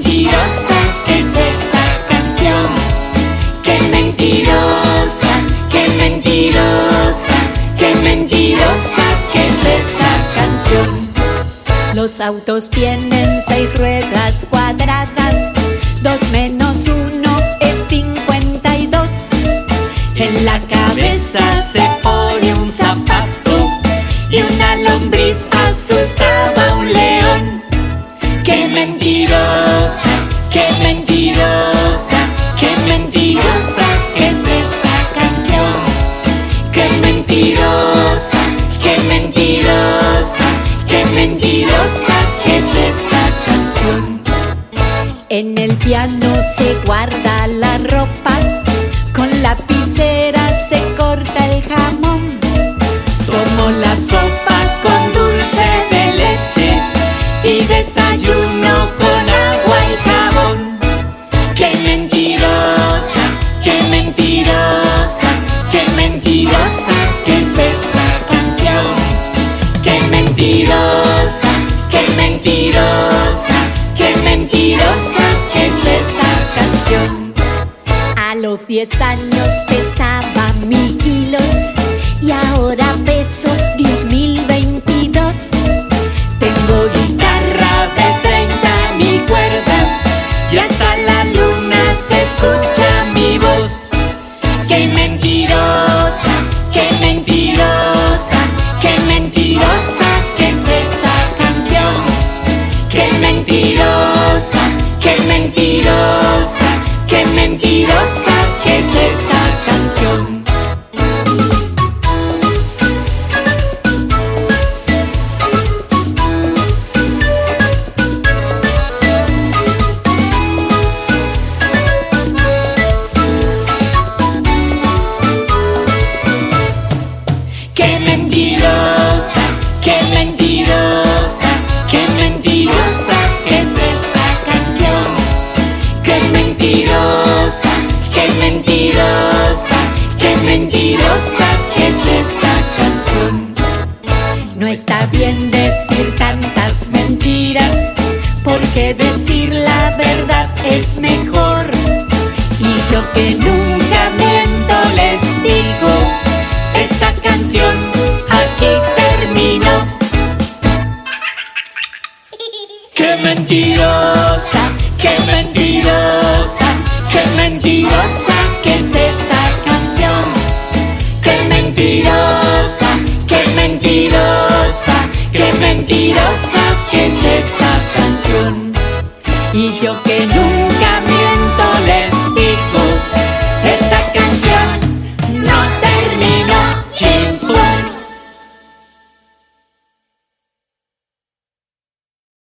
mentirosa es esta canción. Qué mentirosa, qué mentirosa, qué mentirosa que es esta canción. Los autos tienen seis ruedas cuadradas, dos menos uno es cincuenta y dos. En la cabeza se pone un zapato y una lombriz asustaba a un león. ¡Qué mentirosa! ¡Qué mentirosa! ¡Qué mentirosa es esta canción! ¡Qué mentirosa! ¡Qué mentirosa! ¡Qué mentirosa es esta canción! En el piano se guarda mentirosa! ¡Qué mentirosa! ¡Qué mentirosa es esta canción! A los 10 años pesaba mil kilos y ahora peso 10.022. mentirosa! ¡Qué mentirosa! ¡Qué mentirosa que es esta canción! ¡Qué mentirosa es esta canción! No está bien decir tantas mentiras, porque decir la verdad es mejor. Y yo que nunca miento les digo, mentirosa, qué mentirosa, qué mentirosa que es esta canción. Y yo que nunca me